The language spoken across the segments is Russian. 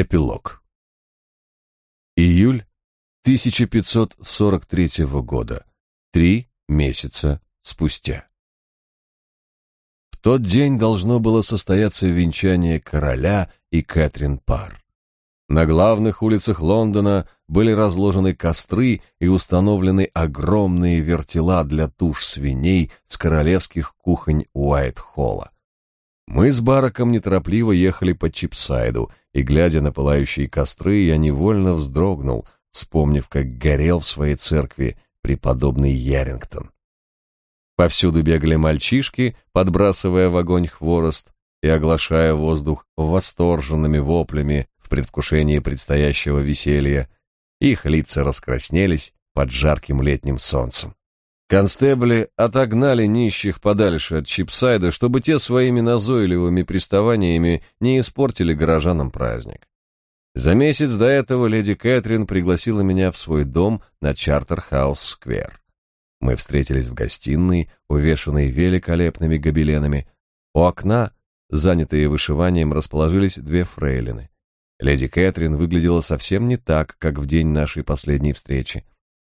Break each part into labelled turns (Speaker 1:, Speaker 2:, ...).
Speaker 1: Эпилог. Июль 1543 года. Три месяца спустя. В тот день должно было состояться венчание короля и Кэтрин Пар. На главных улицах Лондона были разложены костры и установлены огромные вертела для туш свиней с королевских кухонь Уайт-Холла. Мы с Бараком неторопливо ехали по Чипсайду, и, глядя на пылающие костры, я невольно вздрогнул, вспомнив, как горел в своей церкви преподобный Ярингтон. Повсюду бегали мальчишки, подбрасывая в огонь хворост и оглашая воздух восторженными воплями в предвкушении предстоящего веселья. Их лица раскраснелись под жарким летним солнцем. Констебли отогнали нищих подальше от Чипсайда, чтобы те своими назойливыми приставаниями не испортили горожанам праздник. За месяц до этого леди Кэтрин пригласила меня в свой дом на Чартерхаус-сквер. Мы встретились в гостиной, увешанной великолепными гобеленами. У окна, занятые вышиванием, расположились две фрейлины. Леди Кэтрин выглядела совсем не так, как в день нашей последней встречи.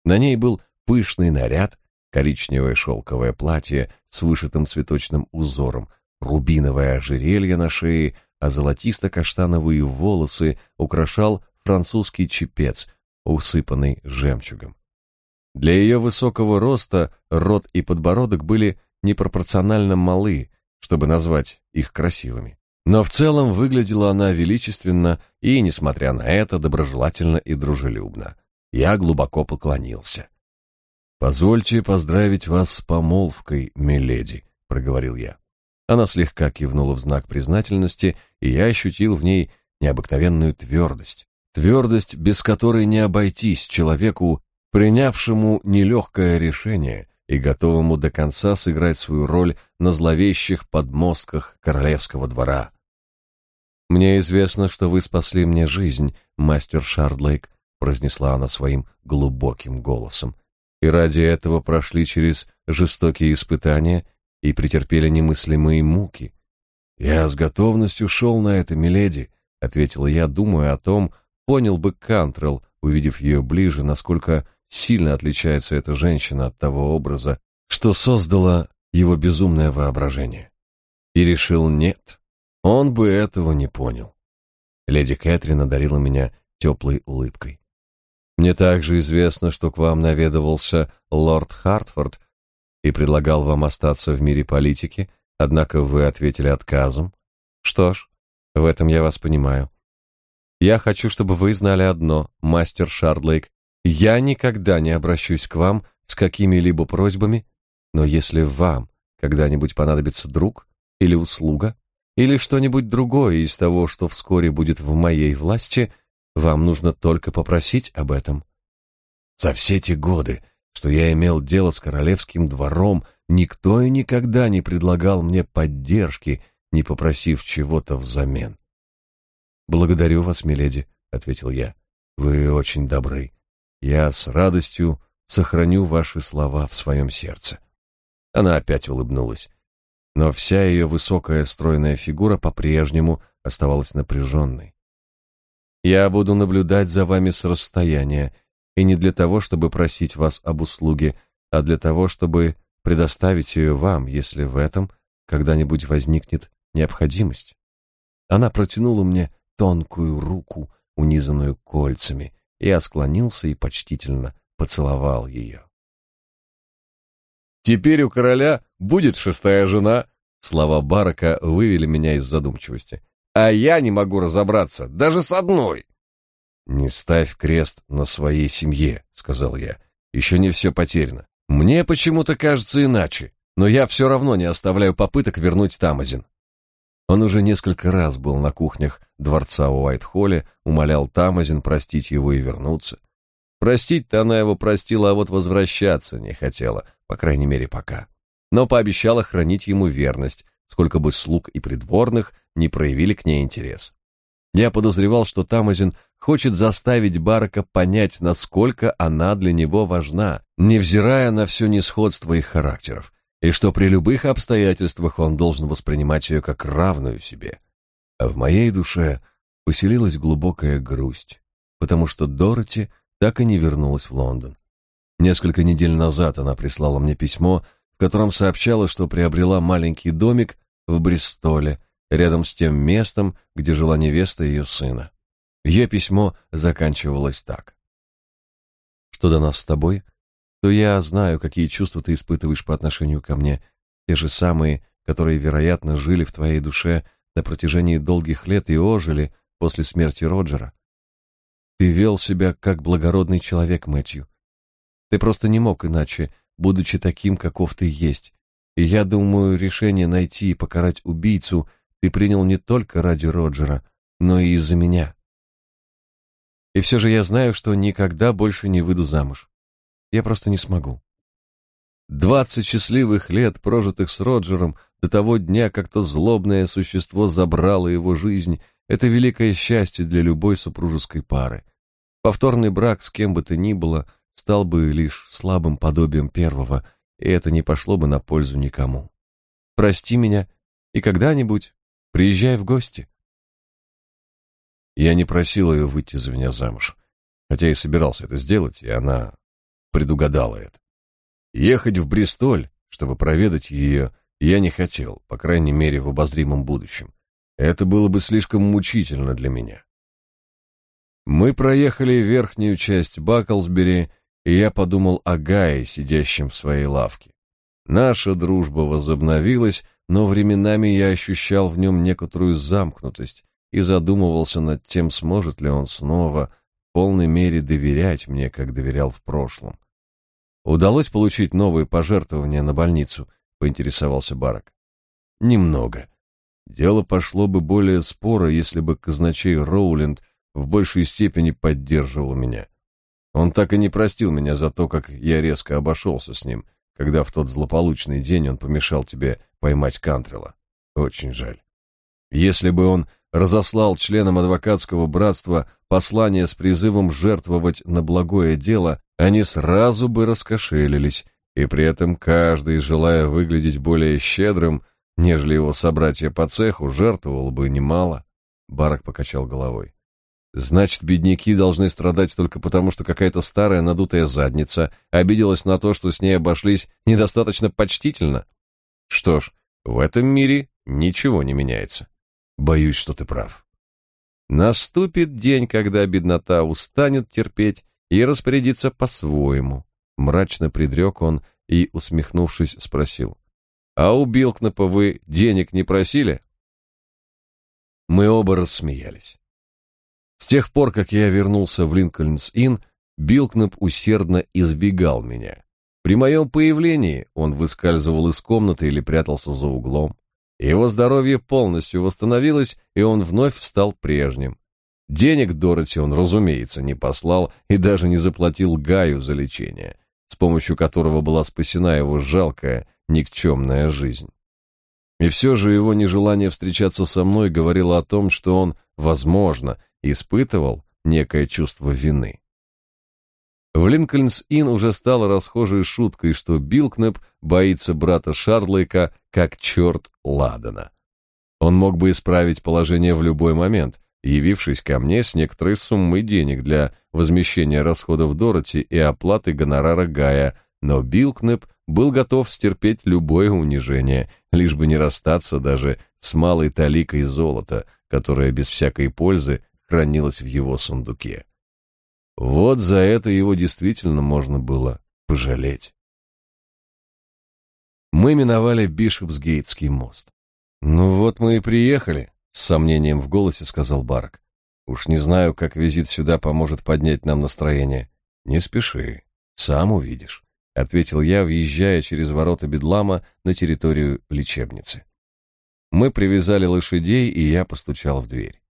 Speaker 1: На ней был пышный наряд, коричневое шелковое платье с вышитым цветочным узором, рубиновое ожерелье на шее, а золотисто-каштановые волосы украшал французский чепец, усыпанный жемчугом. Для ее высокого роста рот и подбородок были непропорционально малы, чтобы назвать их красивыми. Но в целом выглядела она величественно и, несмотря на это, доброжелательно и дружелюбно. Я глубоко поклонился. «Позвольте поздравить вас с помолвкой, миледи», — проговорил я. Она слегка кивнула в знак признательности, и я ощутил в ней необыкновенную твердость. Твердость, без которой не обойтись человеку, принявшему нелегкое решение и готовому до конца сыграть свою роль на зловещих подмостках королевского двора. «Мне известно, что вы спасли мне жизнь, мастер Шардлейк», произнесла она своим глубоким голосом и ради этого прошли через жестокие испытания и претерпели немыслимые муки. Я с готовностью шел на это, миледи, ответил я, думая о том, понял бы Кантрелл, увидев ее ближе, насколько сильно отличается эта женщина от того образа, что создало его безумное воображение. И решил нет, он бы этого не понял. Леди Кэтрин одарила меня теплой улыбкой. Мне также известно, что к вам наведывался лорд Хартфорд и предлагал вам остаться в мире политики, однако вы ответили отказом. Что ж, в этом я вас понимаю. Я хочу, чтобы вы знали одно, мастер Шардлейк. Я никогда не обращусь к вам с какими-либо просьбами, но если вам когда-нибудь понадобится друг или услуга, или что-нибудь другое из того, что вскоре будет в моей власти, вам нужно только попросить об этом. За все те годы, что я имел дело с королевским двором, никто и никогда не предлагал мне поддержки, не попросив чего-то взамен. Благодарю вас, миледи, ответил я. Вы очень добры. Я с радостью сохраню ваши слова в своем сердце. Она опять улыбнулась, но вся ее высокая стройная фигура по-прежнему оставалась напряженной. Я буду наблюдать за вами с расстояния, и не для того, чтобы просить вас об услуге, а для того, чтобы предоставить ее вам, если в этом когда-нибудь возникнет необходимость. Она протянула мне тонкую руку, унизанную кольцами, и я склонился и почтительно поцеловал ее. «Теперь у короля будет шестая жена», Слова Барака вывели меня из задумчивости а я не могу разобраться даже с одной. Не ставь крест на своей семье, сказал я. Еще не все потеряно. Мне почему-то кажется иначе, но я все равно не оставляю попыток вернуть Тамазин. Он уже несколько раз был на кухнях дворца у Уайт-Холле, умолял Тамазин простить его и вернуться. Простить-то она его простила, а вот возвращаться не хотела, по крайней мере, пока. Но пообещала хранить ему верность, сколько бы слуг и придворных не проявили к ней интерес. Я подозревал, что Тамазин хочет заставить Барака понять, насколько она для него важна, невзирая на все несходство их характеров, и что при любых обстоятельствах он должен воспринимать ее как равную себе. А в моей душе поселилась глубокая грусть, потому что Дороти так и не вернулась в Лондон. Несколько недель назад она прислала мне письмо, котором сообщала, что приобрела маленький домик в Бристоле, рядом с тем местом, где жила невеста ее сына. Ее письмо заканчивалось так. «Что до нас с тобой, то я знаю, какие чувства ты испытываешь по отношению ко мне, те же самые, которые, вероятно, жили в твоей душе на протяжении долгих лет и ожили после смерти Роджера. Ты вел себя как благородный человек, Мэтью. Ты просто не мог иначе, будучи таким, каков ты есть. И я думаю, решение найти и покарать убийцу ты принял не только ради Роджера, но и из-за меня. И все же я знаю, что никогда больше не выйду замуж. Я просто не смогу. Двадцать счастливых лет, прожитых с Роджером, до того дня, как то злобное существо забрало его жизнь, это великое счастье для любой супружеской пары. Повторный брак с кем бы то ни было стал бы лишь слабым подобием первого, и это не пошло бы на пользу никому. Прости меня и когда-нибудь приезжай в гости. Я не просил ее выйти за меня замуж, хотя и собирался это сделать, и она предугадала это. Ехать в Бристоль, чтобы проведать ее, я не хотел, по крайней мере, в обозримом будущем. Это было бы слишком мучительно для меня. Мы проехали верхнюю часть Баклсбери, и я подумал о Гае, сидящем в своей лавке. Наша дружба возобновилась, но временами я ощущал в нем некоторую замкнутость и задумывался над тем, сможет ли он снова в полной мере доверять мне, как доверял в прошлом. Удалось получить новые пожертвования на больницу, поинтересовался Барак. Немного. Дело пошло бы более споро, если бы казначей Роуленд в большей степени поддерживал меня. Он так и не простил меня за то, как я резко обошелся с ним, когда в тот злополучный день он помешал тебе поймать Кантрела. Очень жаль. Если бы он разослал членам адвокатского братства послание с призывом жертвовать на благое дело, они сразу бы раскошелились, и при этом каждый, желая выглядеть более щедрым, нежели его собратья по цеху, жертвовал бы немало. Барак покачал головой. Значит, бедняки должны страдать только потому, что какая-то старая надутая задница обиделась на то, что с ней обошлись недостаточно почтительно. Что ж, в этом мире ничего не меняется. Боюсь, что ты прав. Наступит день, когда беднота устанет терпеть и распорядится по-своему. Мрачно предрек он и, усмехнувшись, спросил. «А у Билкнапа вы денег не просили?» Мы оба рассмеялись. С тех пор, как я вернулся в Линкольнс-Инн, Билкнап усердно избегал меня. При моем появлении он выскальзывал из комнаты или прятался за углом. Его здоровье полностью восстановилось, и он вновь стал прежним. Денег Дороти он, разумеется, не послал и даже не заплатил Гаю за лечение, с помощью которого была спасена его жалкая, никчемная жизнь. И все же его нежелание встречаться со мной говорило о том, что он, возможно, испытывал некое чувство вины. В Линкольнс-Инн уже стало расхожей шуткой, что Билкнеп боится брата Шардлейка как черт Ладана. Он мог бы исправить положение в любой момент, явившись ко мне с некоторой суммой денег для возмещения расходов Дороти и оплаты гонорара Гая, но Билкнеп был готов стерпеть любое унижение, лишь бы не расстаться даже с малой таликой золота, которая без всякой пользы хранилась в его сундуке. Вот за это его действительно можно было пожалеть. Мы миновали Бишопсгейтский мост. «Ну вот мы и приехали», — с сомнением в голосе сказал Барк. «Уж не знаю, как визит сюда поможет поднять нам настроение. Не спеши, сам увидишь», — ответил я, въезжая через ворота Бедлама на территорию лечебницы. Мы привязали лошадей, и я постучал в дверь.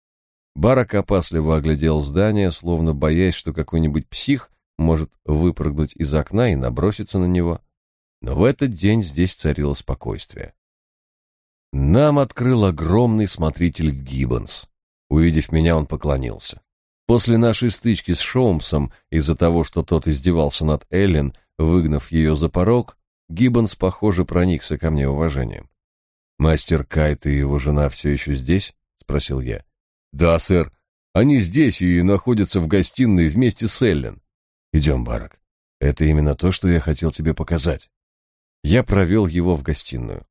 Speaker 1: Барак опасливо оглядел здание, словно боясь, что какой-нибудь псих может выпрыгнуть из окна и наброситься на него. Но в этот день здесь царило спокойствие. Нам открыл огромный смотритель Гиббонс. Увидев меня, он поклонился. После нашей стычки с Шоумсом, из-за того, что тот издевался над Эллен, выгнав ее за порог, Гиббонс, похоже, проникся ко мне уважением. «Мастер Кайт и его жена все еще здесь?» — спросил я. «Да, сэр. Они здесь и находятся в гостиной вместе с Эллен. Идем, Барак. Это именно то, что я хотел тебе показать. Я провел его в гостиную.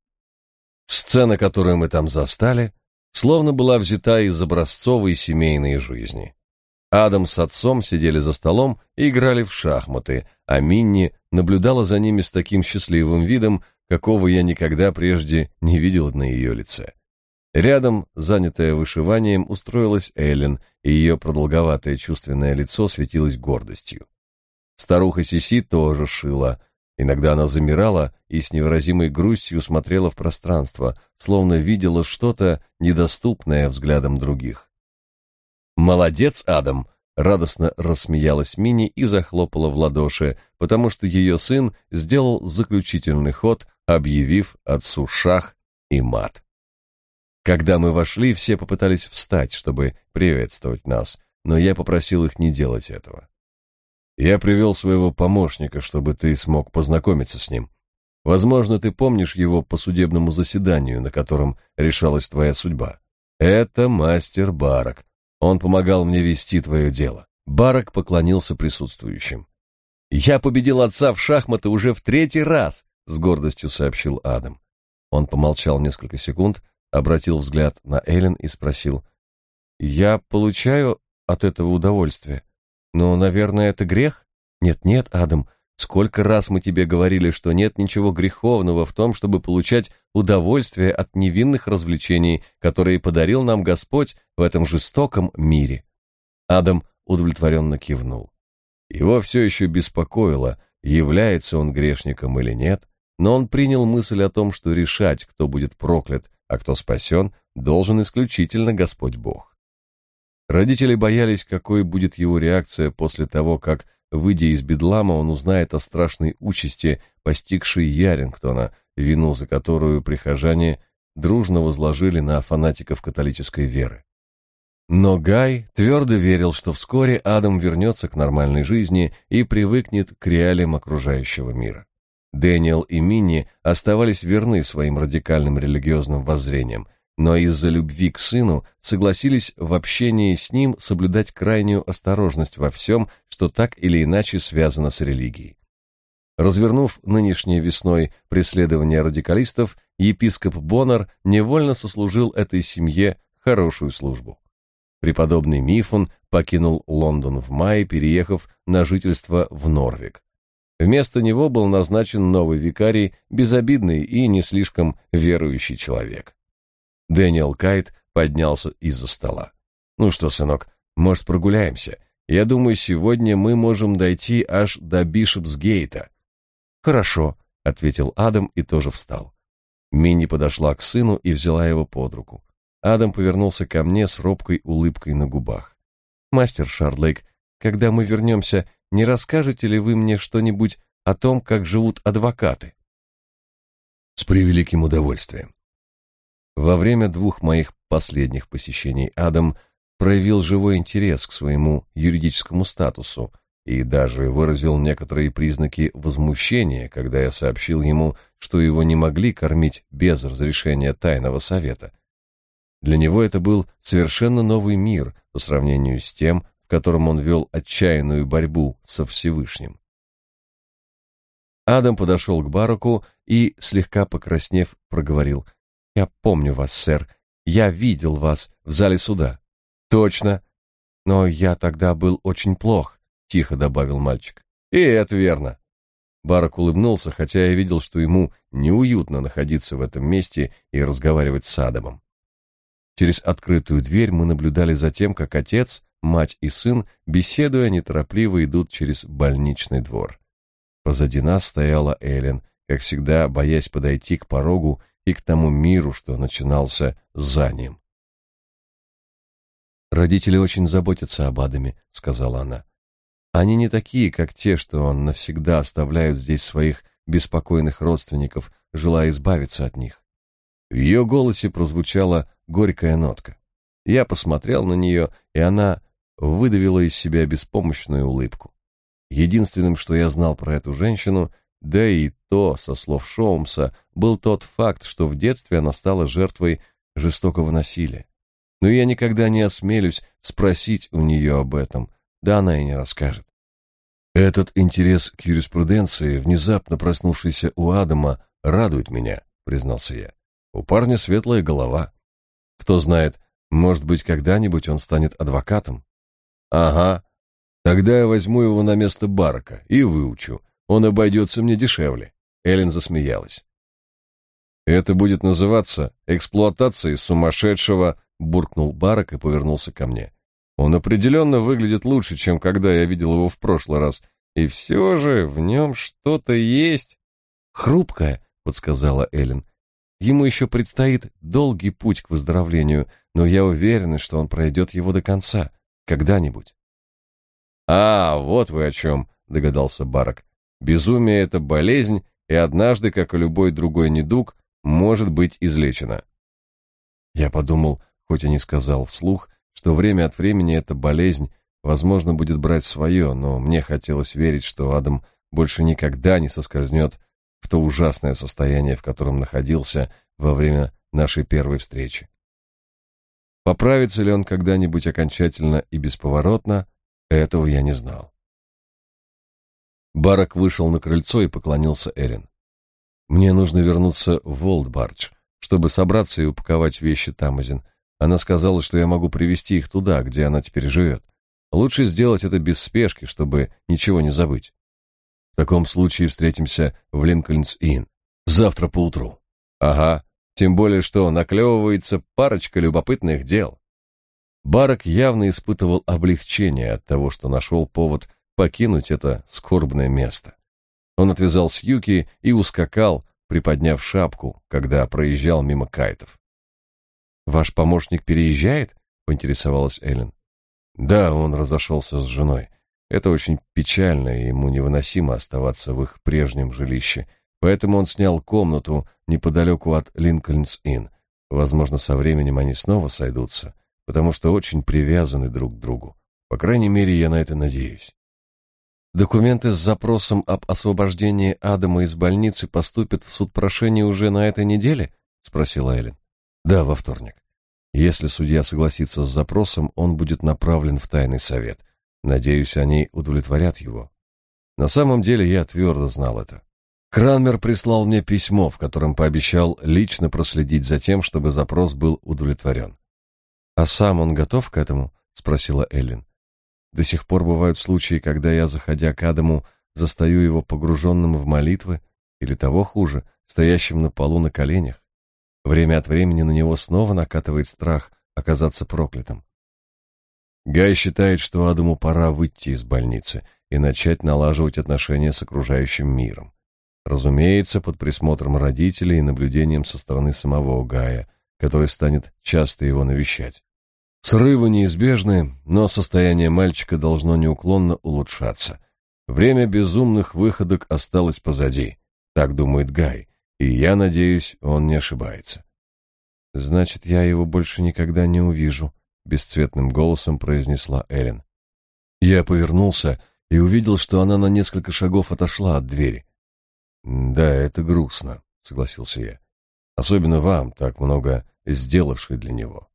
Speaker 1: Сцена, которую мы там застали, словно была взята из образцовой семейной жизни. Адам с отцом сидели за столом и играли в шахматы, а Минни наблюдала за ними с таким счастливым видом, какого я никогда прежде не видел на ее лице. Рядом, занятая вышиванием, устроилась Эллен, и ее продолговатое чувственное лицо светилось гордостью. Старуха Сиси тоже шила. Иногда она замирала и с невыразимой грустью смотрела в пространство, словно видела что-то недоступное взглядам других. «Молодец, Адам!» — радостно рассмеялась Мини и захлопала в ладоши, потому что ее сын сделал заключительный ход, объявив отцу шах и мат. Когда мы вошли, все попытались встать, чтобы приветствовать нас, но я попросил их не делать этого. Я привел своего помощника, чтобы ты смог познакомиться с ним. Возможно, ты помнишь его по судебному заседанию, на котором решалась твоя судьба. Это мастер Барак. Он помогал мне вести твое дело. Барак поклонился присутствующим. Я победил отца в шахматы уже в третий раз, с гордостью сообщил Адам. Он помолчал несколько секунд, обратил взгляд на Эллен и спросил: "Я получаю от этого удовольствие?" Но, наверное, это грех? Нет-нет, Адам, сколько раз мы тебе говорили, что нет ничего греховного в том, чтобы получать удовольствие от невинных развлечений, которые подарил нам Господь в этом жестоком мире. Адам удовлетворенно кивнул. Его все еще беспокоило, является он грешником или нет, но он принял мысль о том, что решать, кто будет проклят, а кто спасен, должен исключительно Господь Бог. Родители боялись, какой будет его реакция после того, как, выйдя из бедлама, он узнает о страшной участи, постигшей Ярингтона, вину за которую прихожане дружно возложили на фанатиков католической веры. Но Гай твердо верил, что вскоре Адам вернется к нормальной жизни и привыкнет к реалиям окружающего мира. Дэниел и Минни оставались верны своим радикальным религиозным воззрениям, но из-за любви к сыну согласились в общении с ним соблюдать крайнюю осторожность во всем, что так или иначе связано с религией. Развернув нынешней весной преследование радикалистов, епископ Боннер невольно сослужил этой семье хорошую службу. Преподобный Мифон покинул Лондон в мае, переехав на жительство в Норвик. Вместо него был назначен новый викарий, безобидный и не слишком верующий человек. Дэниел Кайт поднялся из-за стола. «Ну что, сынок, может, прогуляемся? Я думаю, сегодня мы можем дойти аж до Бишопсгейта». «Хорошо», — ответил Адам и тоже встал. Минни подошла к сыну и взяла его под руку. Адам повернулся ко мне с робкой улыбкой на губах. «Мастер Шардлейк, когда мы вернемся, не расскажете ли вы мне что-нибудь о том, как живут адвокаты?» «С превеликим удовольствием. Во время двух моих последних посещений Адам проявил живой интерес к своему юридическому статусу и даже выразил некоторые признаки возмущения, когда я сообщил ему, что его не могли кормить без разрешения тайного совета. Для него это был совершенно новый мир по сравнению с тем, котором он вел отчаянную борьбу со Всевышним. Адам подошел к Бараку и, слегка покраснев, проговорил — я помню вас, сэр. Я видел вас в зале суда. Точно. Но я тогда был очень плох, тихо добавил мальчик. И это верно. Барак улыбнулся, хотя я видел, что ему неуютно находиться в этом месте и разговаривать с Адамом. Через открытую дверь мы наблюдали за тем, как отец, мать и сын, беседуя неторопливо, идут через больничный двор. Позади нас стояла Эллен, как всегда, боясь подойти к порогу и к тому миру, что начинался за ним. «Родители очень заботятся об Адаме», — сказала она. «Они не такие, как те, что он навсегда оставляют здесь своих беспокойных родственников, желая избавиться от них». В ее голосе прозвучала горькая нотка. Я посмотрел на нее, и она выдавила из себя беспомощную улыбку. Единственным, что я знал про эту женщину, да и то, со слов Шоумса, был тот факт, что в детстве она стала жертвой жестокого насилия. но я никогда не осмелюсь спросить у нее об этом, да она и не расскажет. Этот интерес к юриспруденции, внезапно проснувшийся у Адама, радует меня, признался я. У парня светлая голова. Кто знает, может быть, когда-нибудь он станет адвокатом? Ага. Тогда я возьму его на место Барка и выучу. Он обойдется мне дешевле. Эллен засмеялась. Это будет называться эксплуатацией сумасшедшего, буркнул Барак и повернулся ко мне. Он определенно выглядит лучше, чем когда я видел его в прошлый раз, и все же в нем что-то есть. Хрупкое, подсказала Эллен. Ему еще предстоит долгий путь к выздоровлению, но я уверена, что он пройдет его до конца, когда-нибудь. А, вот вы о чем, догадался Барак. Безумие это болезнь, и однажды, как и любой другой недуг, может быть излечена. Я подумал, хоть и не сказал вслух, что время от времени эта болезнь, возможно, будет брать свое, но мне хотелось верить, что Адам больше никогда не соскользнет в то ужасное состояние, в котором находился во время нашей первой встречи. Поправится ли он когда-нибудь окончательно и бесповоротно, этого я не знал. Барак вышел на крыльцо и поклонился Эллен. Мне нужно вернуться в Волдбардж, чтобы собраться и упаковать вещи Тамазин. Она сказала, что я могу привезти их туда, где она теперь живет. Лучше сделать это без спешки, чтобы ничего не забыть. В таком случае встретимся в Линкольнс-Инн. Завтра поутру. Ага, тем более, что наклевывается парочка любопытных дел. Барак явно испытывал облегчение от того, что нашел повод покинуть это скорбное место. Он отвязал с юки и ускакал, приподняв шапку, когда проезжал мимо кайтов. «Ваш помощник переезжает?» — поинтересовалась Эллен. «Да, он разошелся с женой. Это очень печально, и ему невыносимо оставаться в их прежнем жилище. Поэтому он снял комнату неподалеку от Линкольнс-Инн. Возможно, со временем они снова сойдутся, потому что очень привязаны друг к другу. По крайней мере, я на это надеюсь. Документы с запросом об освобождении Адама из больницы поступят в суд прошения уже на этой неделе? спросила Эллен. Да, во вторник. Если судья согласится с запросом, он будет направлен в тайный совет. Надеюсь, они удовлетворят его. На самом деле я твердо знал это. Кранмер прислал мне письмо, в котором пообещал лично проследить за тем, чтобы запрос был удовлетворен. «А сам он готов к этому?» — спросила Эллен. «До сих пор бывают случаи, когда я, заходя к Адаму, застаю его погруженным в молитвы, или того хуже, стоящим на полу на коленях. Время от времени на него снова накатывает страх оказаться проклятым. Гай считает, что Адаму пора выйти из больницы и начать налаживать отношения с окружающим миром. Разумеется, под присмотром родителей и наблюдением со стороны самого Гая, который станет часто его навещать. Срывы неизбежны, но состояние мальчика должно неуклонно улучшаться. Время безумных выходок осталось позади, так думает Гай, и я надеюсь, он не ошибается. Значит, я его больше никогда не увижу, бесцветным голосом произнесла Элен. Я повернулся и увидел, что она на несколько шагов отошла от двери. Да, это грустно, согласился я. Особенно вам, так много сделавшей для него.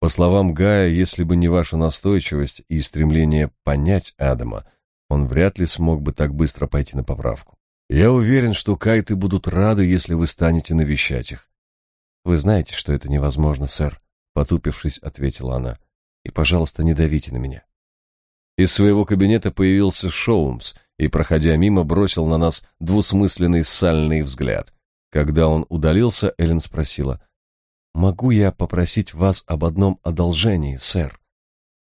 Speaker 1: По словам Гая, если бы не ваша настойчивость и стремление понять Адама, он вряд ли смог бы так быстро пойти на поправку. Я уверен, что кайты будут рады, если вы станете навещать их. Вы знаете, что это невозможно, сэр, потупившись, ответила она. И, пожалуйста, не давите на меня. Из своего кабинета появился Шоумс и, проходя мимо, бросил на нас двусмысленный сальный взгляд. Когда он удалился, Эллен спросила: "Могу я попросить вас об одном одолжении, сэр?"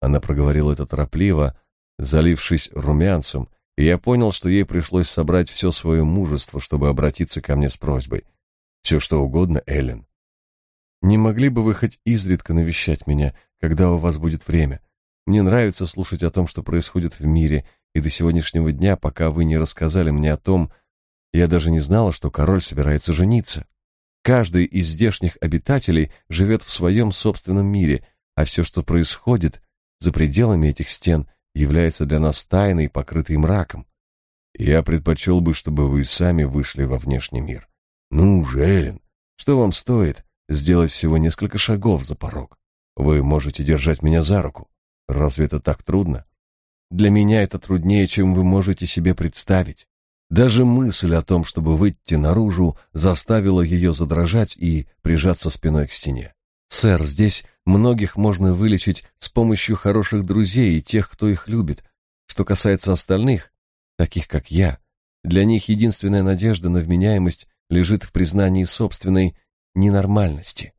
Speaker 1: Она проговорила это торопливо, залившись румянцем, и я понял, что ей пришлось собрать все свое мужество, чтобы обратиться ко мне с просьбой. «Все что угодно, Эллен. Не могли бы вы хоть изредка навещать меня, когда у вас будет время? Мне нравится слушать о том, что происходит в мире, и до сегодняшнего дня, пока вы не рассказали мне о том, я даже не знала, что король собирается жениться. Каждый из здешних обитателей живет в своем собственном мире, а все, что происходит за пределами этих стен, является для нас тайной, покрытой мраком. Я предпочел бы, чтобы вы сами вышли во внешний мир. Ну же, Эллен, что вам стоит? сделать всего несколько шагов за порог. Вы можете держать меня за руку. Разве это так трудно?
Speaker 2: Для меня это труднее, чем вы можете себе представить.
Speaker 1: Даже мысль о том, чтобы выйти наружу, заставила ее задрожать и прижаться спиной к стене.
Speaker 2: Сэр, здесь многих можно вылечить с помощью хороших друзей и тех, кто их любит. Что касается остальных, таких как я, для них единственная надежда на вменяемость лежит в признании собственной ненормальности.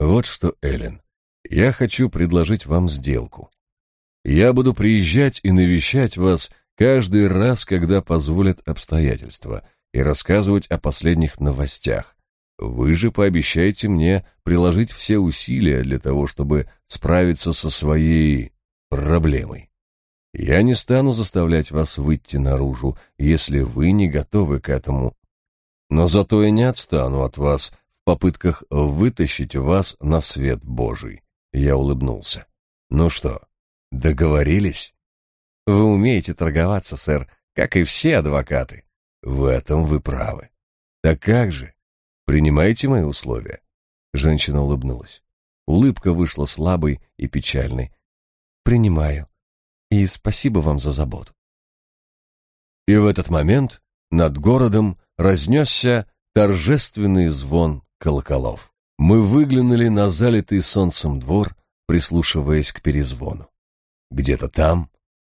Speaker 1: Вот что, Эллен, я хочу предложить вам сделку. Я буду приезжать и навещать вас каждый раз, когда позволят обстоятельства, и рассказывать о последних новостях. Вы же пообещаете мне приложить все усилия для того, чтобы справиться со своей проблемой. Я не стану заставлять вас выйти наружу, если вы не готовы к этому. Но зато я не отстану от вас в попытках вытащить вас на свет Божий. Я улыбнулся. Ну что, договорились?
Speaker 2: Вы умеете торговаться, сэр, как и все адвокаты.
Speaker 1: В этом вы правы. Так как же? Принимаете мои условия? Женщина улыбнулась. Улыбка вышла слабой и печальной.
Speaker 2: Принимаю. И спасибо вам за заботу.
Speaker 1: И в этот момент над городом разнесся торжественный звон колоколов. Мы выглянули на залитый солнцем двор, прислушиваясь к перезвону. Где-то там,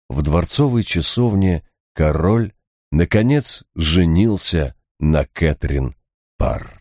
Speaker 1: в дворцовой часовне, король, наконец, женился на Кэтрин Пар.